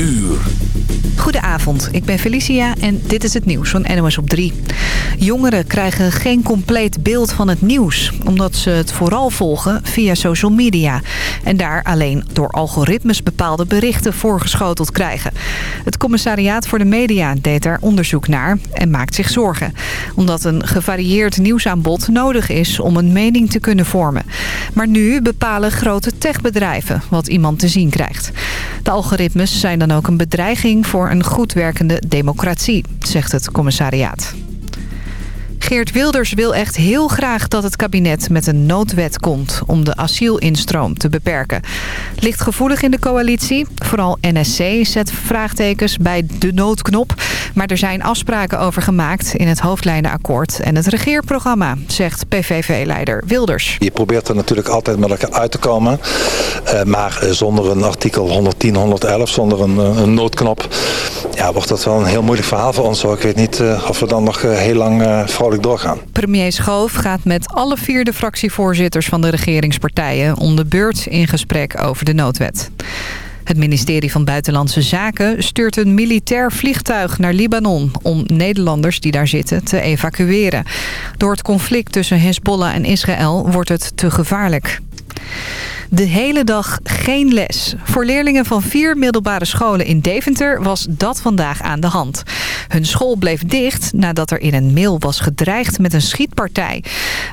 uur. Goedenavond, ik ben Felicia en dit is het nieuws van NOS op 3. Jongeren krijgen geen compleet beeld van het nieuws... omdat ze het vooral volgen via social media... en daar alleen door algoritmes bepaalde berichten voorgeschoteld krijgen. Het commissariaat voor de media deed daar onderzoek naar en maakt zich zorgen... omdat een gevarieerd nieuwsaanbod nodig is om een mening te kunnen vormen. Maar nu bepalen grote techbedrijven wat iemand te zien krijgt. De algoritmes zijn dan ook een bedreiging voor een goed werkende democratie, zegt het commissariaat. Geert Wilders wil echt heel graag dat het kabinet met een noodwet komt... om de asielinstroom te beperken. Ligt gevoelig in de coalitie. Vooral NSC zet vraagtekens bij de noodknop. Maar er zijn afspraken over gemaakt in het hoofdlijnenakkoord... en het regeerprogramma, zegt PVV-leider Wilders. Je probeert er natuurlijk altijd met elkaar uit te komen. Uh, maar zonder een artikel 110, 111, zonder een, een, noodknop... Ja, wordt dat wel een heel moeilijk verhaal voor ons. Ik weet niet of we dan nog heel lang vrolijk Premier Schoof gaat met alle vier de fractievoorzitters van de regeringspartijen... om de beurt in gesprek over de noodwet. Het ministerie van Buitenlandse Zaken stuurt een militair vliegtuig naar Libanon... om Nederlanders die daar zitten te evacueren. Door het conflict tussen Hezbollah en Israël wordt het te gevaarlijk. De hele dag geen les. Voor leerlingen van vier middelbare scholen in Deventer was dat vandaag aan de hand. Hun school bleef dicht nadat er in een mail was gedreigd met een schietpartij.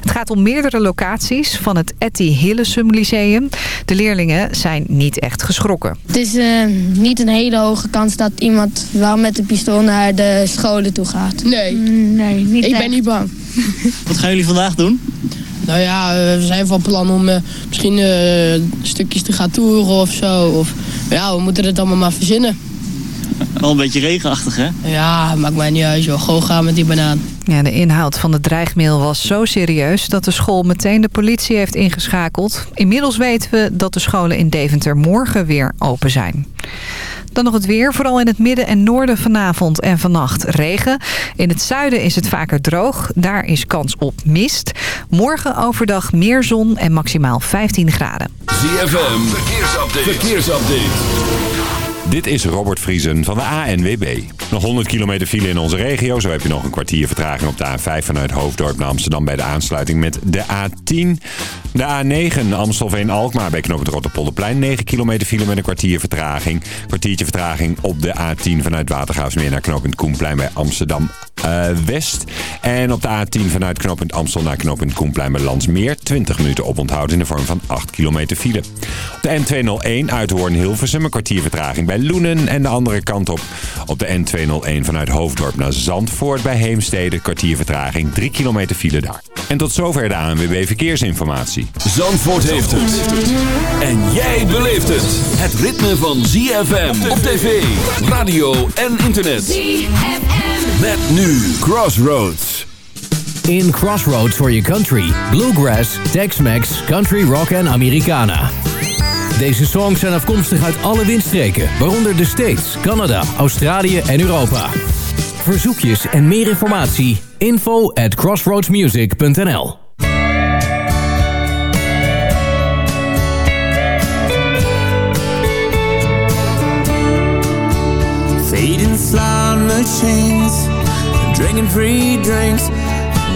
Het gaat om meerdere locaties van het Etty Hillesum Lyceum. De leerlingen zijn niet echt geschrokken. Het is uh, niet een hele hoge kans dat iemand wel met een pistool naar de scholen toe gaat. Nee, nee niet ik echt. ben niet bang. Wat gaan jullie vandaag doen? Nou ja, we zijn van plan om uh, misschien uh, stukjes te gaan toeren of zo. Of, ja, we moeten het allemaal maar verzinnen. Wel een beetje regenachtig, hè? Ja, maakt mij niet uit, joh. Gewoon gaan met die banaan. Ja, de inhoud van de dreigmail was zo serieus dat de school meteen de politie heeft ingeschakeld. Inmiddels weten we dat de scholen in Deventer morgen weer open zijn. Dan nog het weer. Vooral in het midden en noorden vanavond en vannacht regen. In het zuiden is het vaker droog. Daar is kans op mist. Morgen overdag meer zon en maximaal 15 graden. ZFM, verkeersupdate. verkeersupdate. Dit is Robert Vriesen van de ANWB. Nog 100 kilometer file in onze regio. Zo heb je nog een kwartier vertraging op de A5 vanuit Hoofddorp naar Amsterdam... bij de aansluiting met de A10. De A9 Amstelveen-Alkmaar bij knooppunt Rotterpolderplein. 9 kilometer file met een kwartier vertraging. Kwartiertje vertraging op de A10 vanuit Watergraafsmeer naar knooppunt Koenplein bij Amsterdam uh, West. En op de A10 vanuit knooppunt Amstel naar knooppunt Koenplein bij Landsmeer. 20 minuten oponthoud in de vorm van 8 kilometer file. Op de N201 uit Hoorn-Hilversum een kwartier vertraging bij Loenen. En de andere kant op op de N201 vanuit Hoofddorp naar Zandvoort bij Heemstede. Kwartier vertraging, 3 kilometer file daar. En tot zover de ANWB Verkeersinformatie. Zandvoort heeft het. En jij beleeft het. Het ritme van ZFM op tv, radio en internet. ZFM. Met nu Crossroads. In Crossroads for your country. Bluegrass, Tex-Mex, Country Rock en Americana. Deze songs zijn afkomstig uit alle windstreken, waaronder de States, Canada, Australië en Europa. Verzoekjes en meer informatie, info at crossroadsmusic.nl Fading slot machines, drinking free drinks.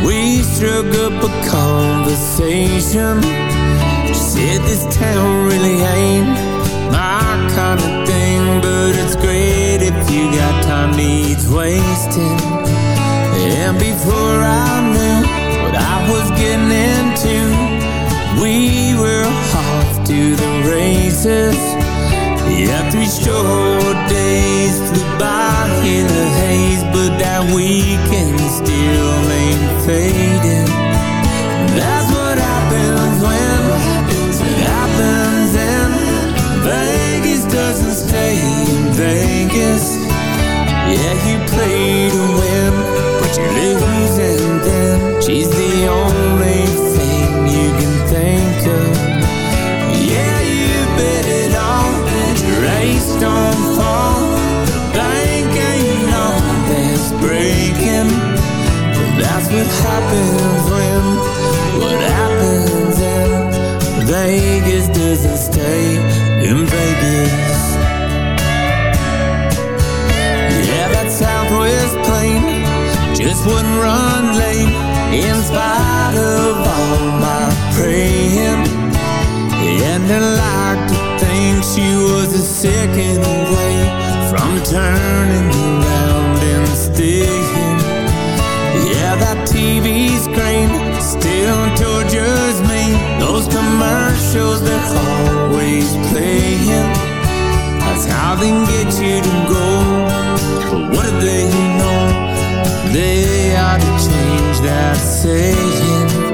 We struck up a conversation. Said this town really ain't my kind of thing, but it's great if you got time needs wasting. And before I knew what I was getting into, we were off to the races. Yeah, three short days flew by in the haze, but that weekend still ain't fading. That's what happens when Vegas doesn't stay in Vegas. Yeah, you play to win, but you lose and then she's the only thing you can think of. Yeah, you bet it all, your race don't fall. The bank ain't on that's breaking. But that's what happens when what happens in Vegas doesn't stay in Vegas. Yeah, that Southwest plane just wouldn't run late in spite of all my praying. And I like to think she was a second away from turning around and staying. Yeah, that TV screen still tortures me those commercials that always playing. That's how they get you to go. But what do they know? They ought to change that saying.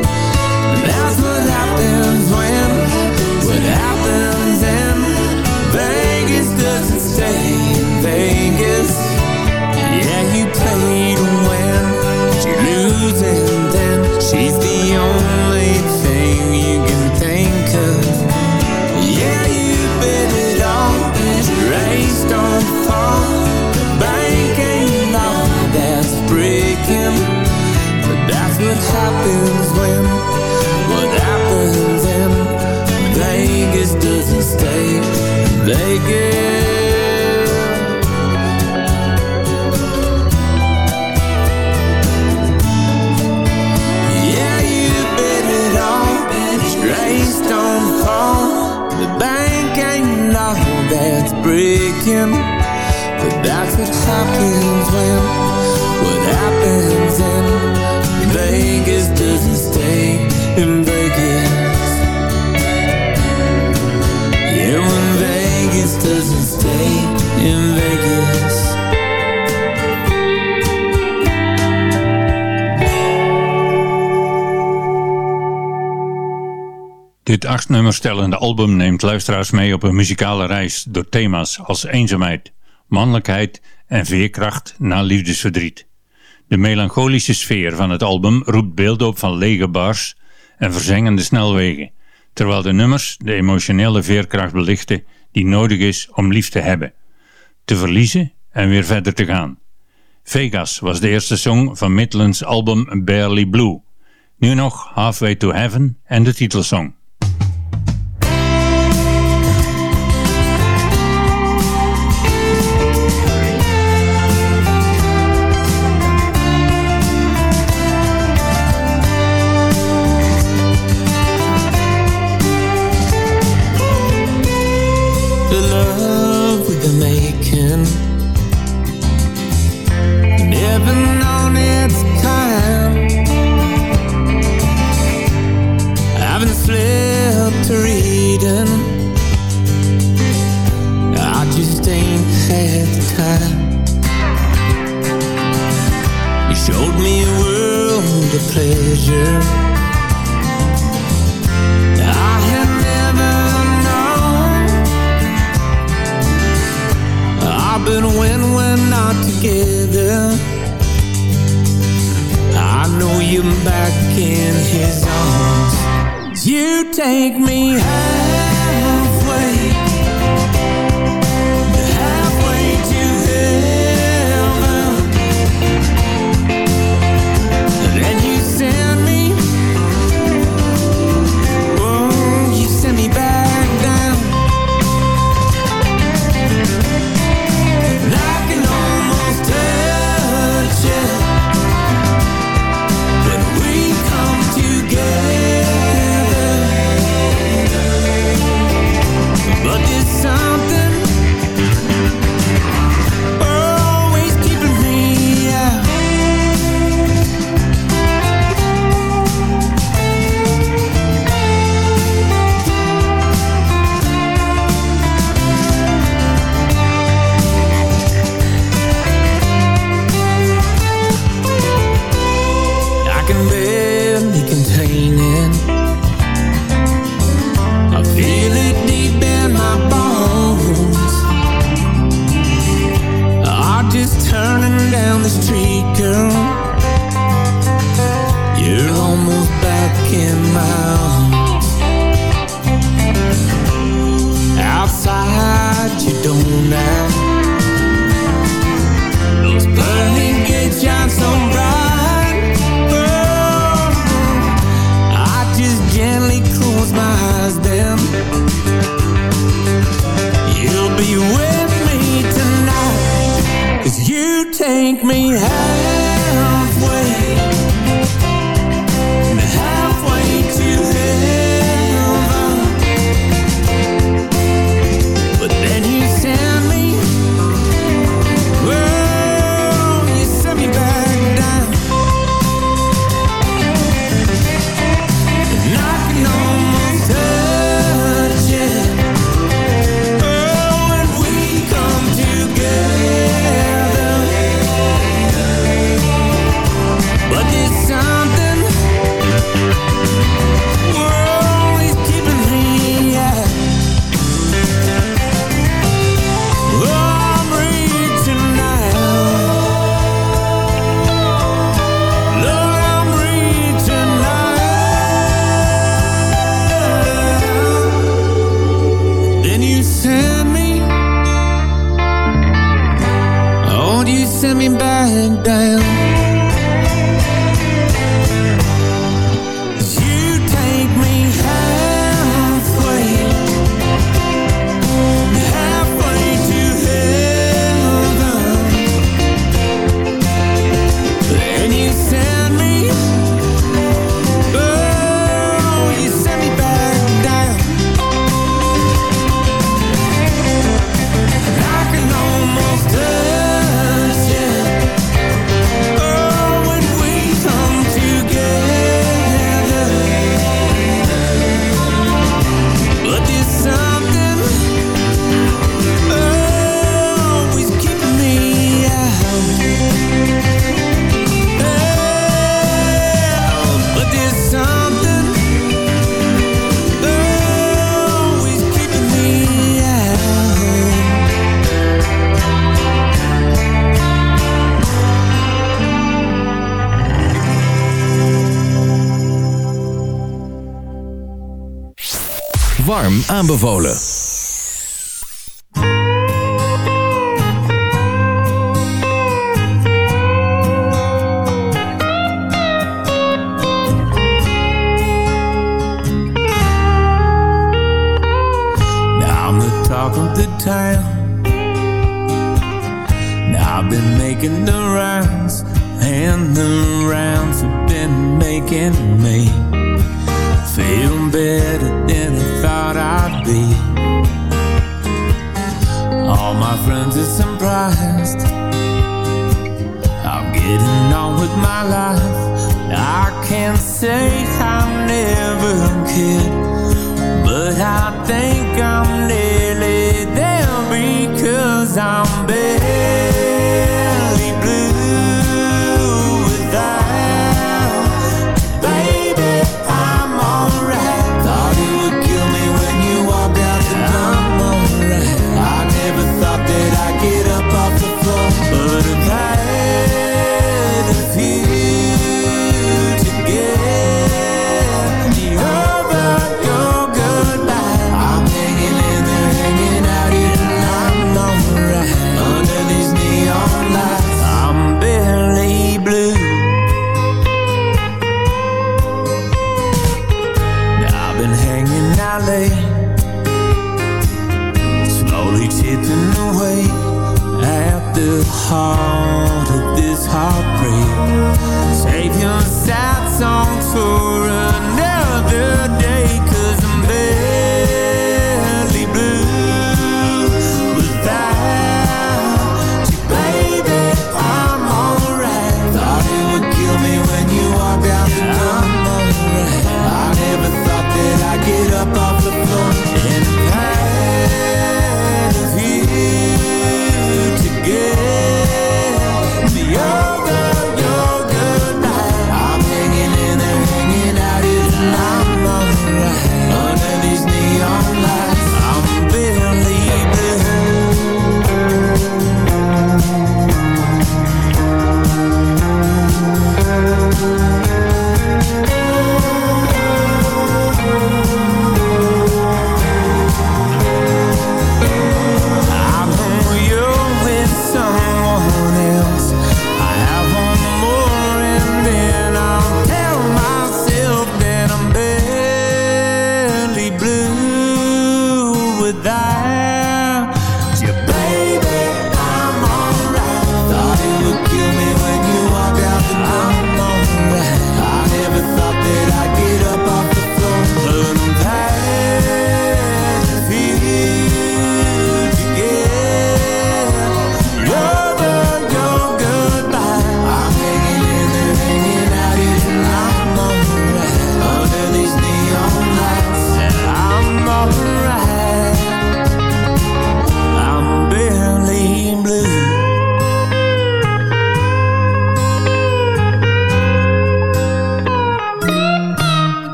Nummerstellende album neemt luisteraars mee op een muzikale reis door thema's als eenzaamheid, mannelijkheid en veerkracht na liefdesverdriet. De melancholische sfeer van het album roept beelden op van lege bars en verzengende snelwegen, terwijl de nummers de emotionele veerkracht belichten die nodig is om lief te hebben, te verliezen en weer verder te gaan. Vegas was de eerste song van Midlands album Barely Blue. Nu nog Halfway to Heaven en de titelsong. Contain aanbevolen.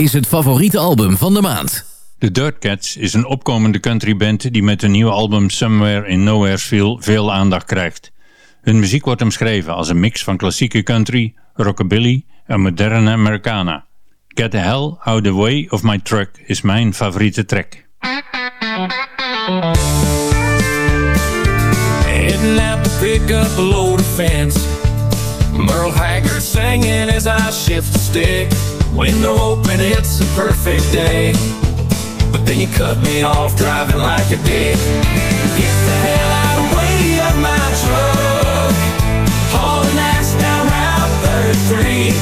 is het favoriete album van de maand. De Dirtcats is een opkomende countryband die met hun nieuwe album Somewhere in Nowhere veel aandacht krijgt. Hun muziek wordt omschreven als een mix van klassieke country, rockabilly en moderne Americana. Get the Hell Out the Way of My Truck is mijn favoriete track. Pick up Merle Haggard singing as I shift stick Window open, it's a perfect day. But then you cut me off driving like a dick. Get the hell out of the way of my truck. Hauling ass down Route 33.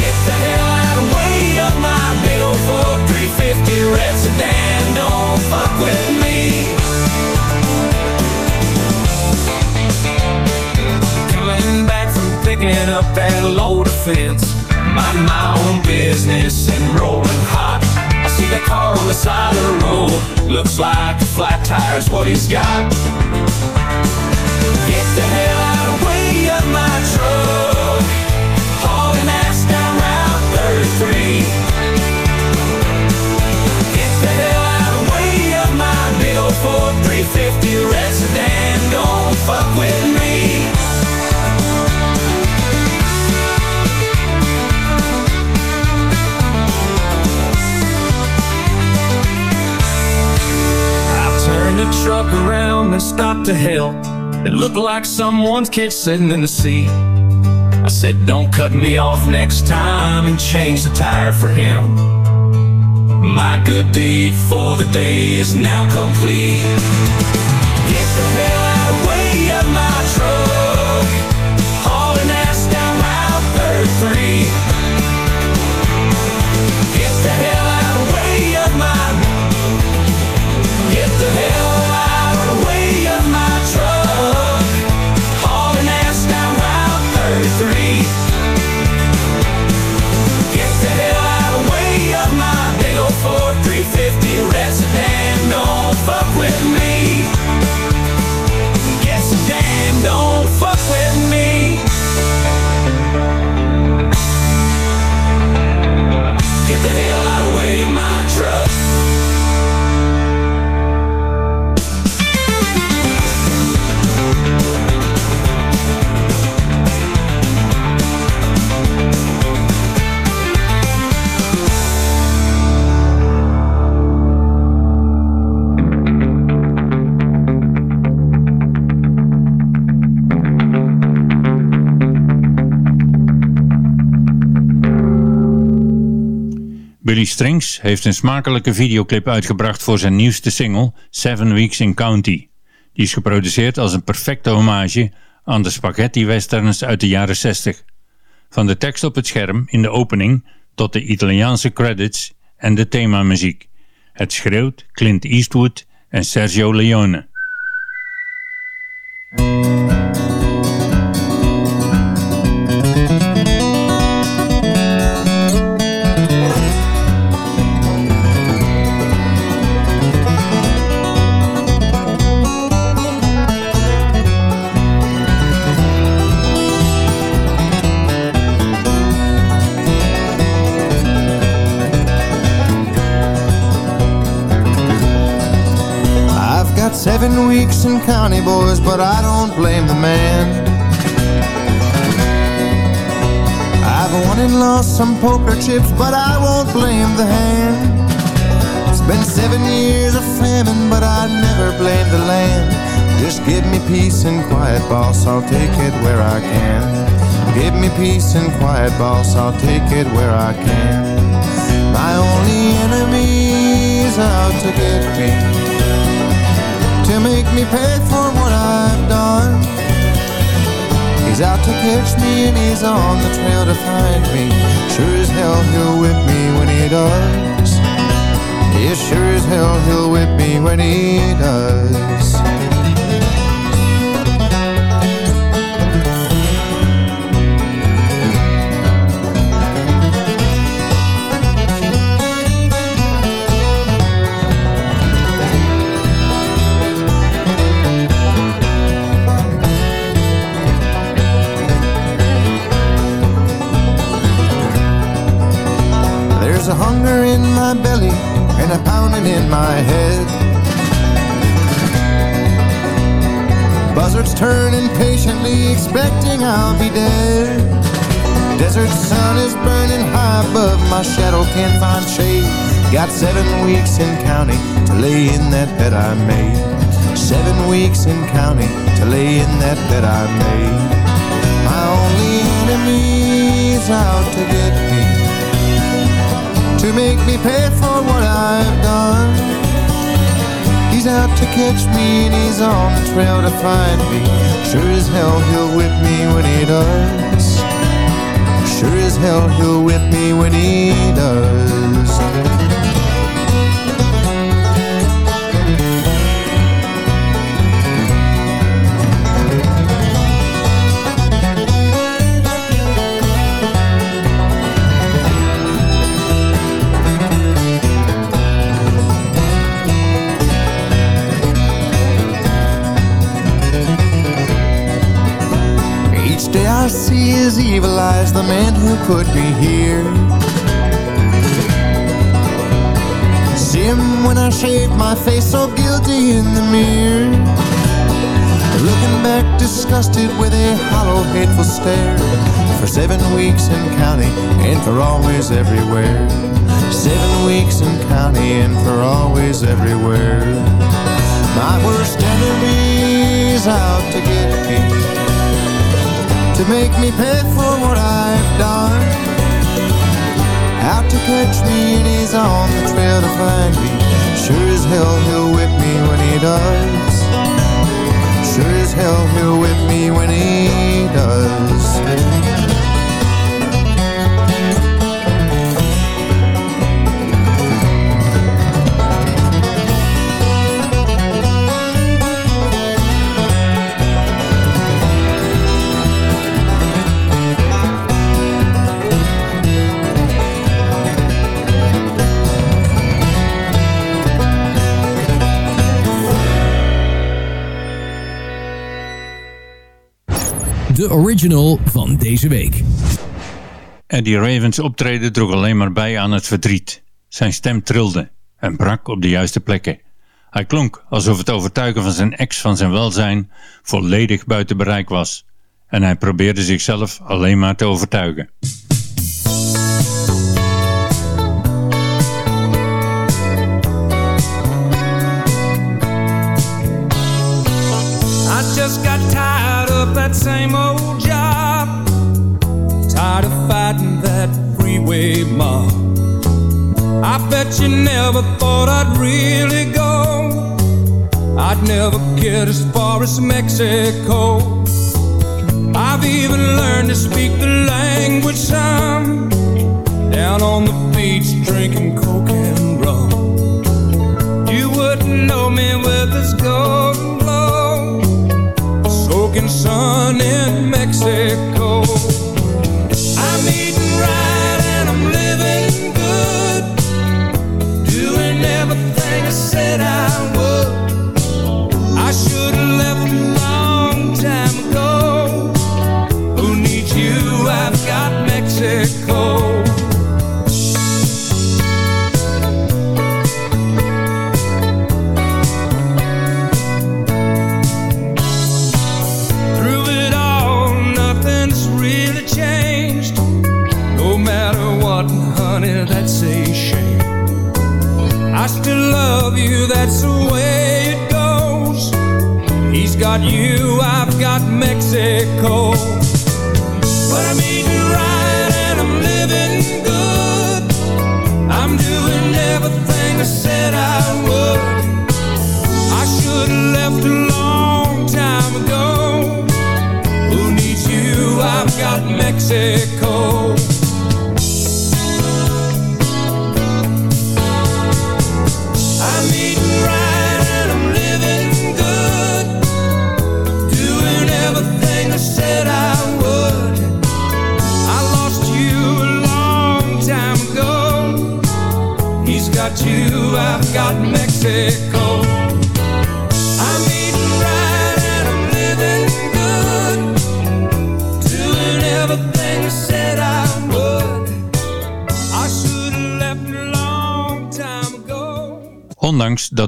Get the hell out of the way of my big old Ford 350 red sedan. Don't fuck with me. Picking up that load of fence. Mind my own business and rolling hot. I see that car on the side of the road. Looks like flat tire's what he's got. Stopped to help. It looked like someone's kid sitting in the seat. I said, Don't cut me off next time and change the tire for him. My good deed for the day is now complete. Get the hell Strings heeft een smakelijke videoclip uitgebracht voor zijn nieuwste single Seven Weeks in County. Die is geproduceerd als een perfecte hommage aan de spaghetti westerns uit de jaren 60. Van de tekst op het scherm in de opening tot de Italiaanse credits en de themamuziek. Het schreeuwt Clint Eastwood en Sergio Leone. County, boys, but I don't blame the man. I've won and lost some poker chips, but I won't blame the hand. It's been seven years of famine, but I never blame the land. Just give me peace and quiet, boss, I'll take it where I can. Give me peace and quiet, boss, I'll take it where I can. My only enemy's out to get me to make me pay for what I've done. He's out to catch me and he's on the trail to find me. Sure as hell he'll whip me when he does. Yeah, sure as hell he'll whip me when he does. My belly and a pounding in my head. Buzzards turn impatiently, expecting I'll be dead. Desert sun is burning high above, my shadow can't find shade. Got seven weeks in county to lay in that bed I made. Seven weeks in county to lay in that bed I made. My only enemy's out to get me, to make me pay for what I've done. He's out to catch me and he's on the trail to find me. Sure as hell he'll whip me when he does. Sure as hell he'll whip me when he does. His evil eyes, the man who put me here. See him when I shave my face so guilty in the mirror. Looking back disgusted with a hollow, hateful stare. For seven weeks in county and for always everywhere. Seven weeks in county and for always everywhere. My worst enemy's out to get me to make me pay for what I've done. Out to catch me and he's on the trail to find me. Sure as hell he'll whip me when he does. Sure as hell he'll whip me when he does. De original van deze week. Eddie Ravens optreden droeg alleen maar bij aan het verdriet. Zijn stem trilde en brak op de juiste plekken. Hij klonk alsof het overtuigen van zijn ex van zijn welzijn volledig buiten bereik was. En hij probeerde zichzelf alleen maar te overtuigen. I just got tired of that same freeway mob. I bet you never thought I'd really go. I'd never get as far as Mexico. I've even learned to speak the language some. Down on the beach drinking coke and rum. You wouldn't know me with this golden glow soaking sun in Mexico. Everything I said I would. I should have left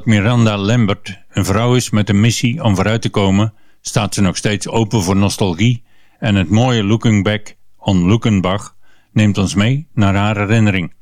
Miranda Lambert een vrouw is met een missie om vooruit te komen, staat ze nog steeds open voor nostalgie en het mooie Looking Back on Luckenbach neemt ons mee naar haar herinnering.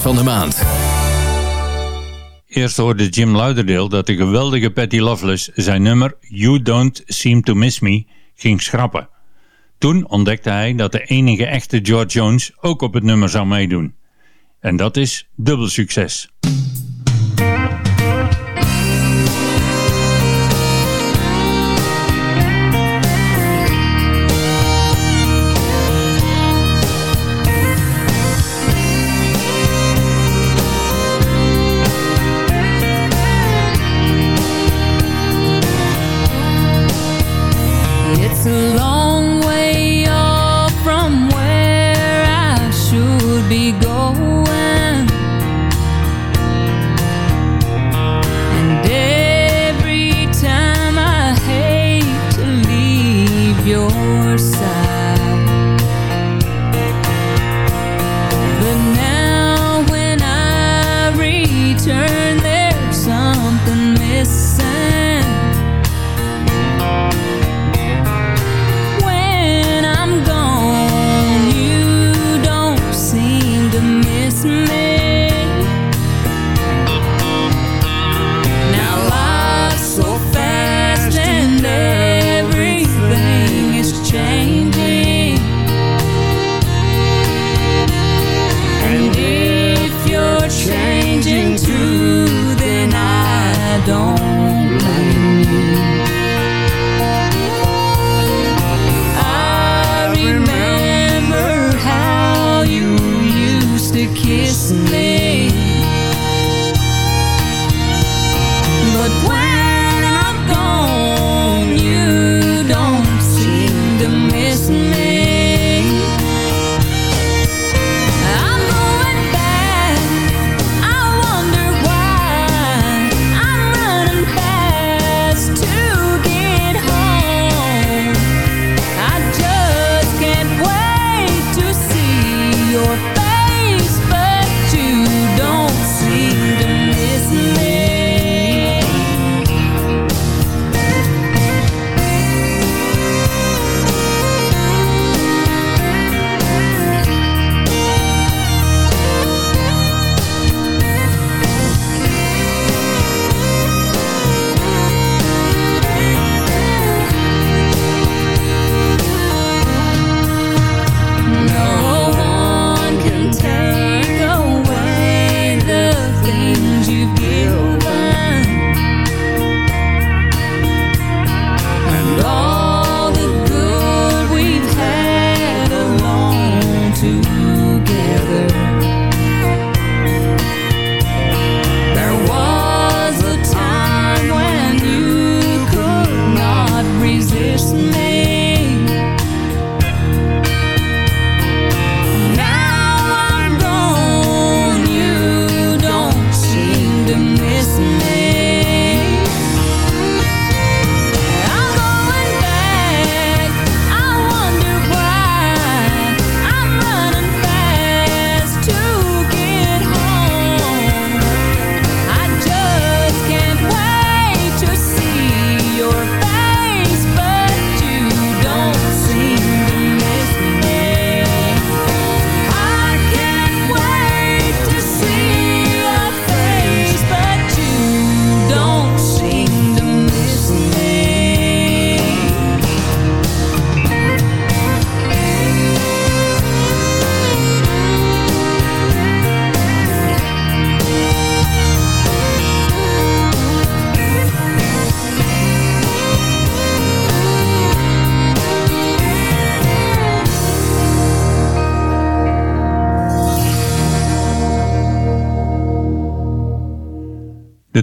Van de maand. Eerst hoorde Jim Lauderdale dat de geweldige Patty Loveless zijn nummer You Don't Seem To Miss Me ging schrappen. Toen ontdekte hij dat de enige echte George Jones ook op het nummer zou meedoen. En dat is dubbel succes.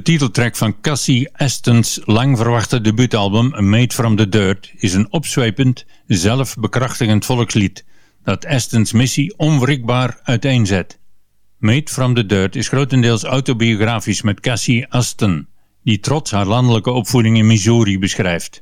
Titeltrack van Cassie Aston's lang verwachte debuutalbum Made from the Dirt is een opzwepend, zelfbekrachtigend volkslied dat Aston's missie onwrikbaar uiteenzet. Made from the Dirt is grotendeels autobiografisch met Cassie Aston, die trots haar landelijke opvoeding in Missouri beschrijft.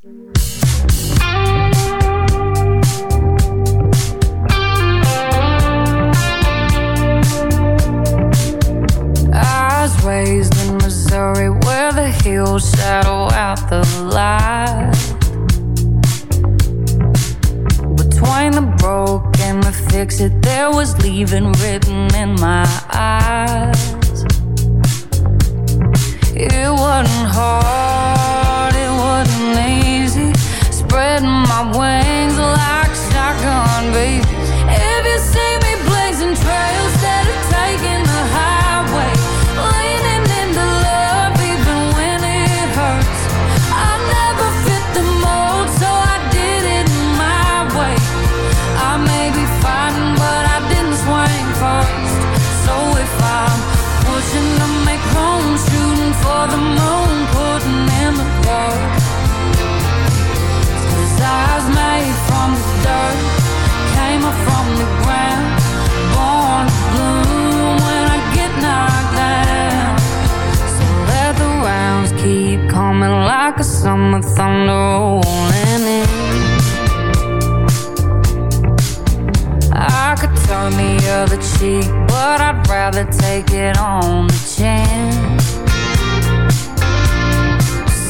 will shadow out the light. Between the broke and the fix it, there was leaving written in my eyes. It wasn't hard, it wasn't easy. Spreading my wings. summer thunder rolling in I could turn the other cheek But I'd rather take it on the chin.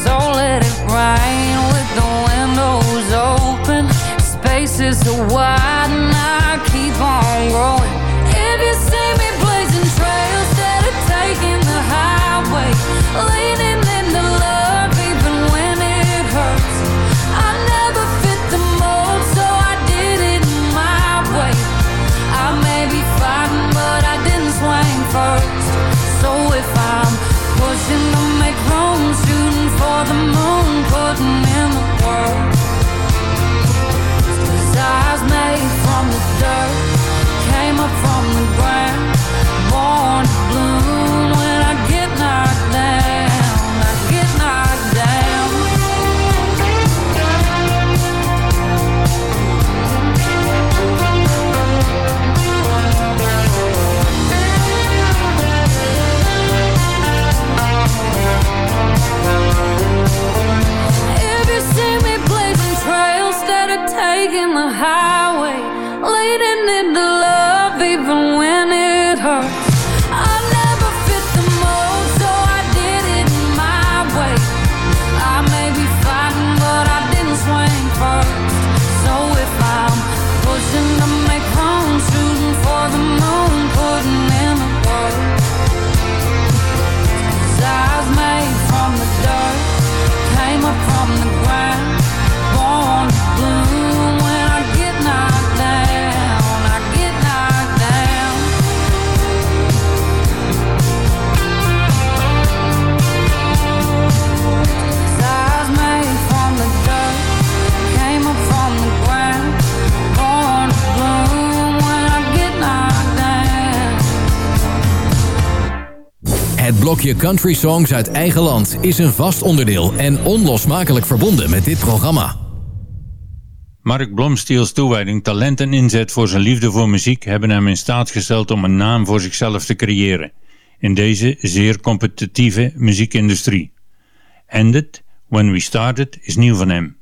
So let it rain with the windows open. Spaces are wide and I keep on growing. If you see me blazing trails Instead of taking the highway Je country songs uit eigen land is een vast onderdeel en onlosmakelijk verbonden met dit programma. Mark Blomstiels toewijding, talent en inzet voor zijn liefde voor muziek hebben hem in staat gesteld om een naam voor zichzelf te creëren in deze zeer competitieve muziekindustrie. Ended When We Started is nieuw van hem.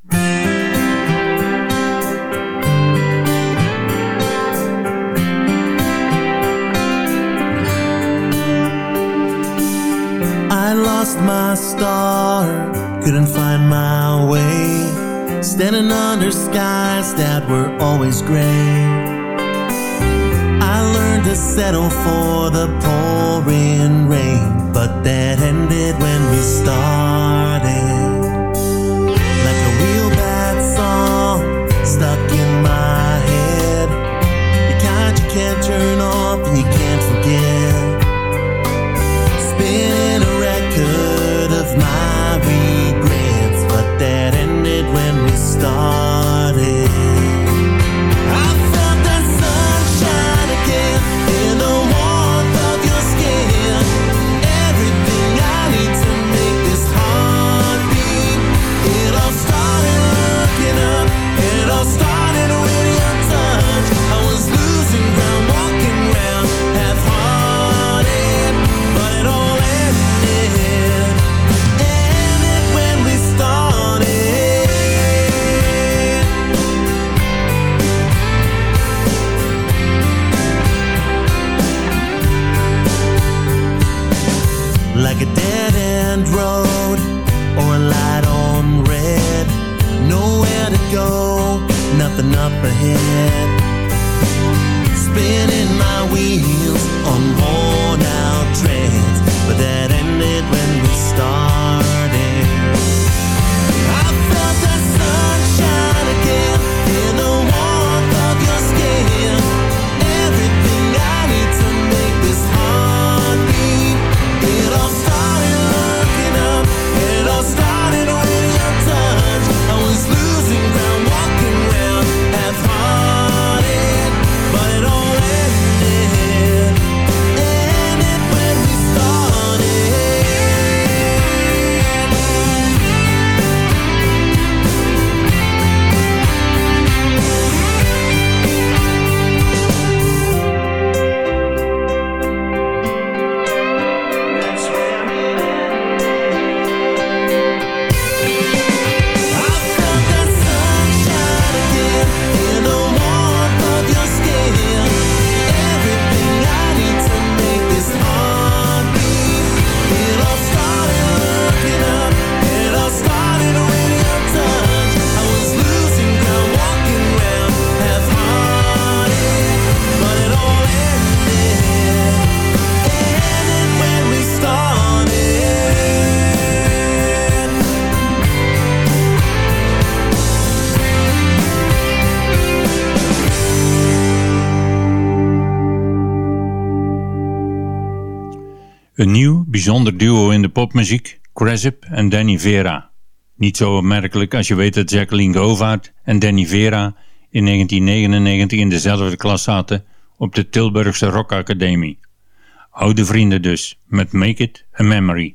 dark, couldn't find my way. Standing under skies that were always gray. I learned to settle for the pouring rain But that ended when we started. head bijzonder duo in de popmuziek, Cresip en Danny Vera. Niet zo opmerkelijk als je weet dat Jacqueline Govaert en Danny Vera in 1999 in dezelfde klas zaten op de Tilburgse Rockacademie. Oude vrienden dus, met Make It a Memory.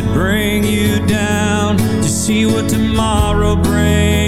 that bring you down to see what tomorrow brings.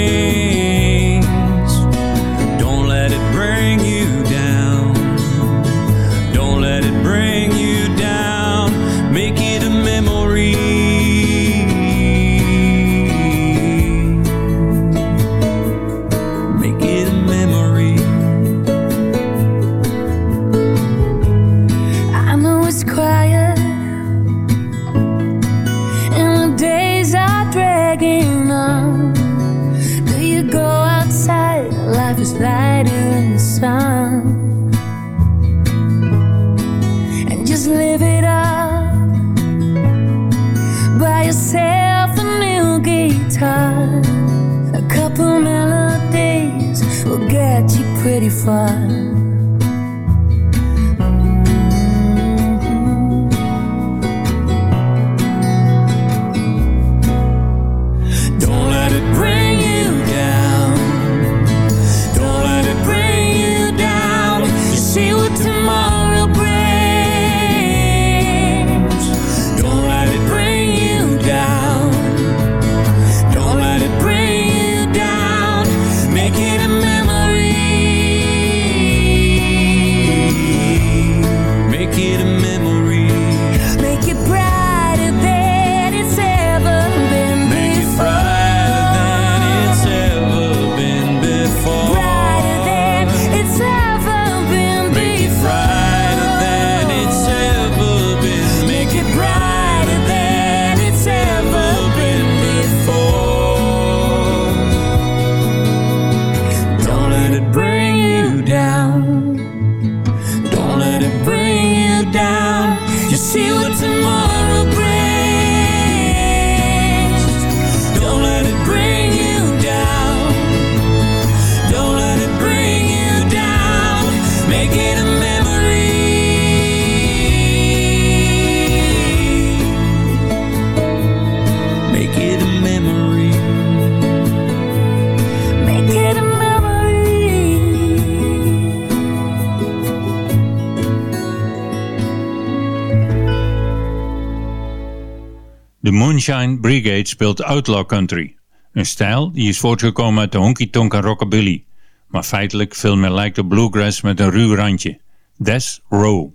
Brigade speelt outlaw country. Een stijl die is voortgekomen uit de honky-tonk en rockabilly, maar feitelijk veel meer lijkt op bluegrass met een ruw randje. Des Row.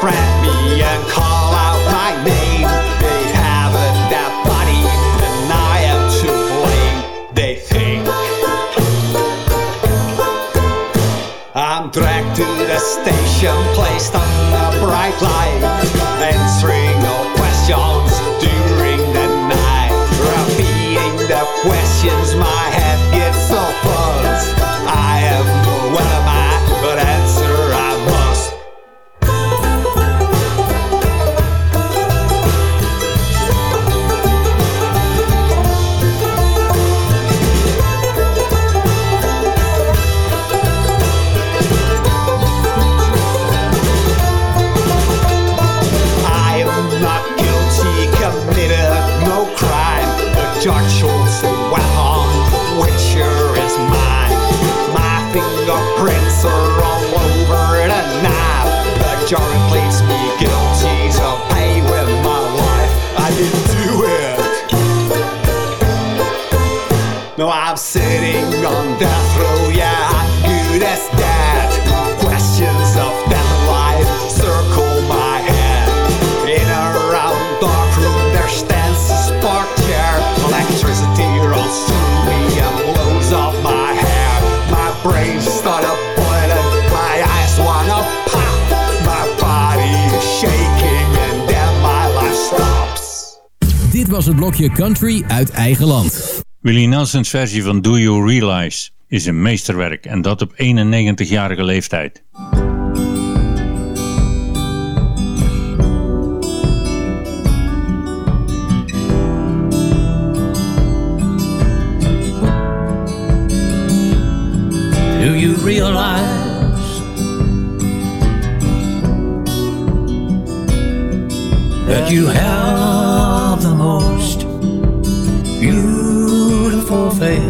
Officers me was het blokje Country uit eigen land. Willie Nelson's versie van Do You Realize is een meesterwerk en dat op 91-jarige leeftijd. Do you realize that you have the most beautiful face?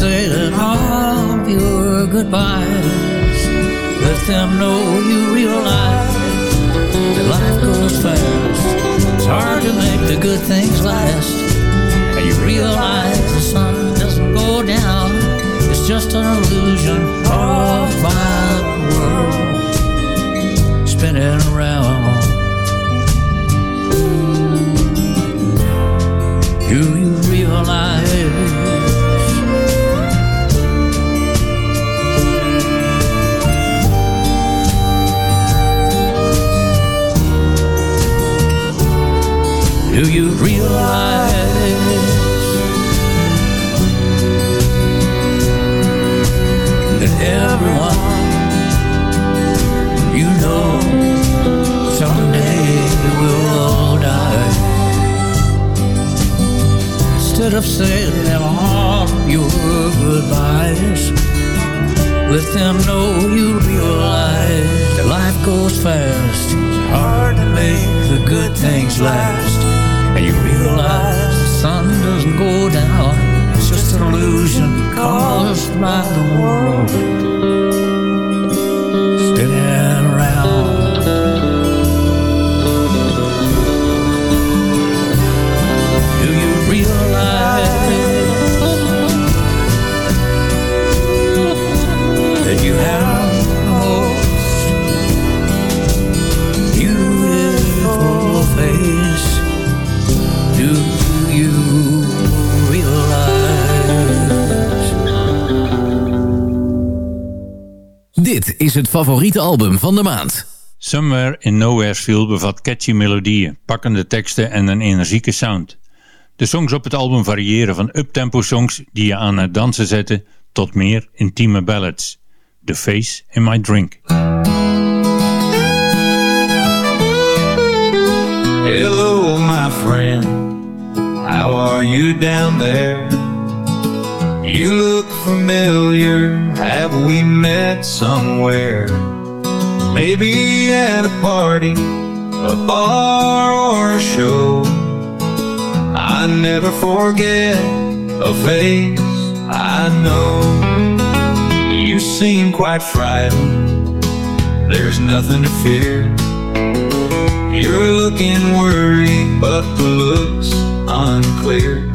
Instead of saying all your goodbyes, let them know you realize that life goes fast. It's hard to make the good things last. And you realize the sun doesn't go down. It's just an illusion of my world spinning around. Do you realize that everyone you know someday will die? Instead of saying them all your goodbyes, let them know you realize that life goes fast. It's hard to make the good things last. By the world is het favoriete album van de maand. Somewhere in Nowheresville bevat catchy melodieën, pakkende teksten en een energieke sound. De songs op het album variëren van uptempo songs die je aan het dansen zetten tot meer intieme ballads. The Face in My Drink. Hello, my friend. How are you down there? You look familiar. Have we met somewhere? Maybe at a party, a bar, or a show. I never forget a face I know. You seem quite frightened. There's nothing to fear. You're looking worried, but the look's unclear.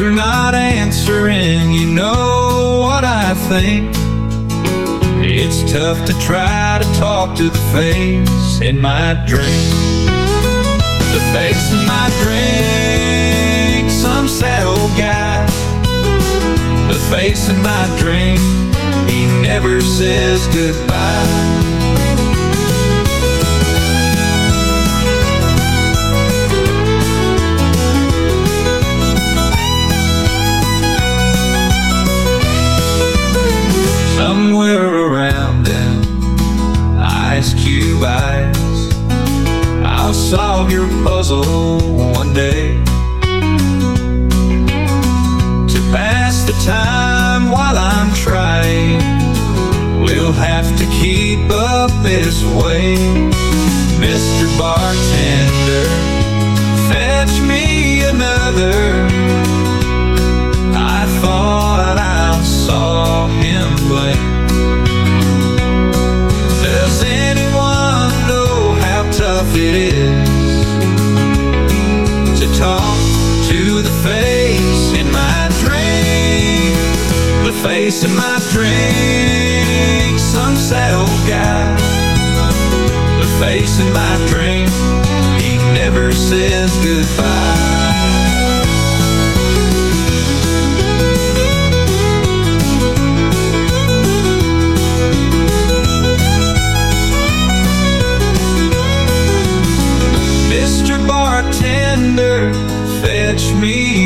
You're not answering, think. It's tough to try to talk to the face in my drink. The face in my drink, some sad old guy. The face in my drink, he never says goodbye. Somewhere around them ice cube eyes I'll solve your puzzle one day To pass the time while I'm trying We'll have to keep up this way Mr. Bartender Fetch me another I thought I saw him blink. How it is to talk to the face in my drink? The face in my drink, some sad old guy. The face in my drink, he never says goodbye.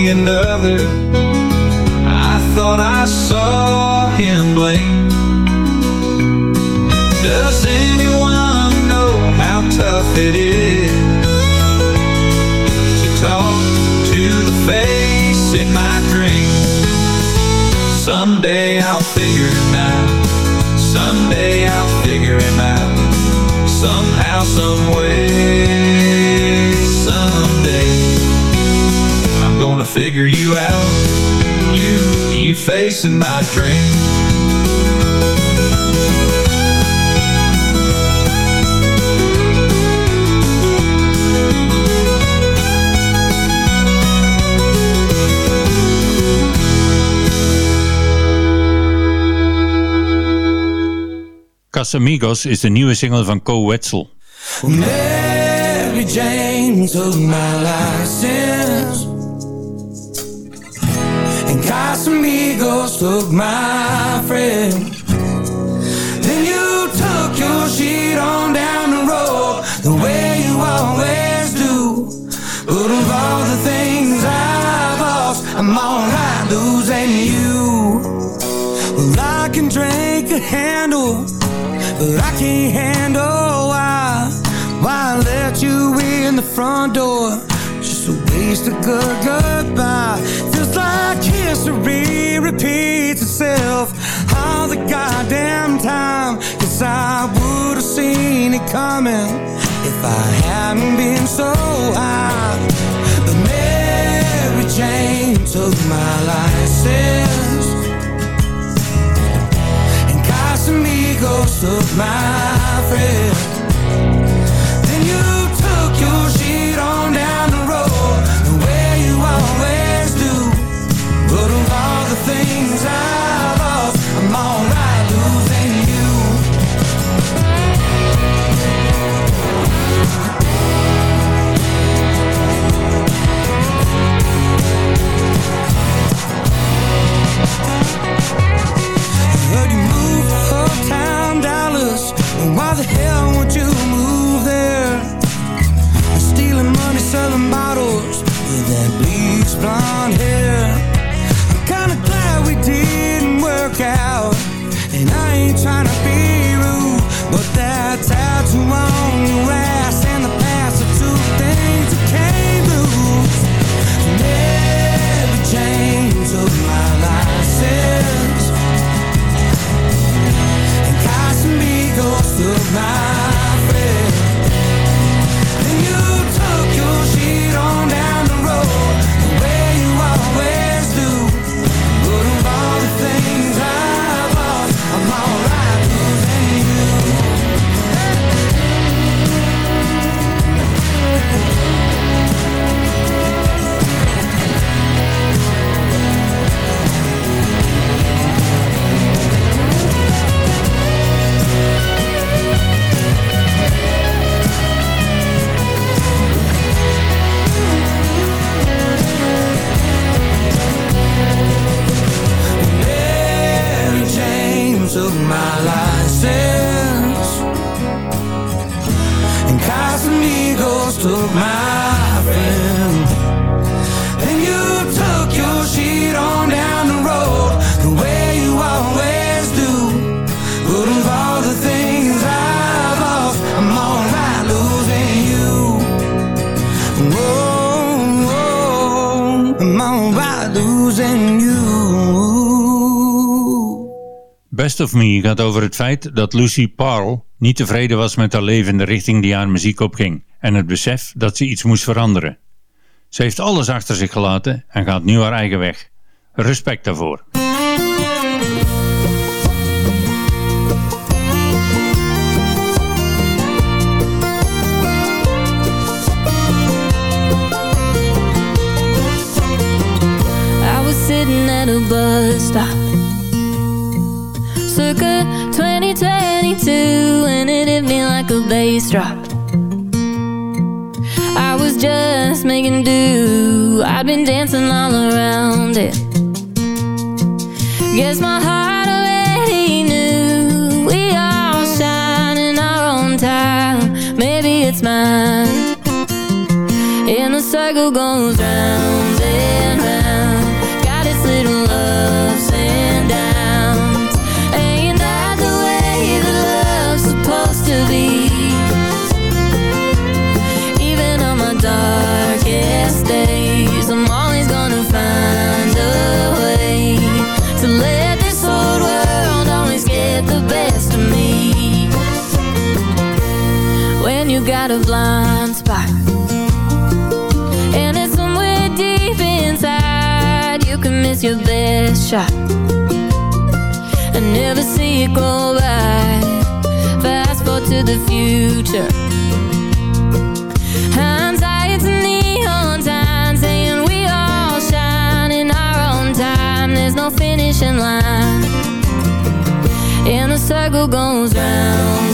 Another. I thought I saw him blink. Does anyone know how tough it is to talk to the face in my drink? Someday I'll figure him out. Someday I'll figure him out. Somehow, some figure you out. You, you facing my drink Casamigos is de nieuwe single van Koe Wetzel. Mary Jane took my license And Casamigos took my friend. Then you took your shit on down the road The way you always do. But of all the things I've lost I'm alright losing you. Well, I can drink a handle but I can't handle why. Why I let you in the front door Just a waste of good goodbye Like history repeats itself. All the goddamn time Guess I would have seen it coming If I hadn't been so high. But Mary Jane took my license And Casamigos took my friend Best of Me gaat over het feit dat Lucy Parle niet tevreden was met haar leven in de richting die haar muziek opging en het besef dat ze iets moest veranderen. Ze heeft alles achter zich gelaten en gaat nu haar eigen weg. Respect daarvoor. I was sitting at a bus stop Circa 2022 And it hit me like a bass drop. I was just making do. I'd been dancing all around it. Guess my heart already knew. We all shine in our own time. Maybe it's mine. And the circle goes round shot. And never see it go by. Fast forward to the future. Hindsight's neon sign Saying we all shine in our own time. There's no finishing line. And the circle goes round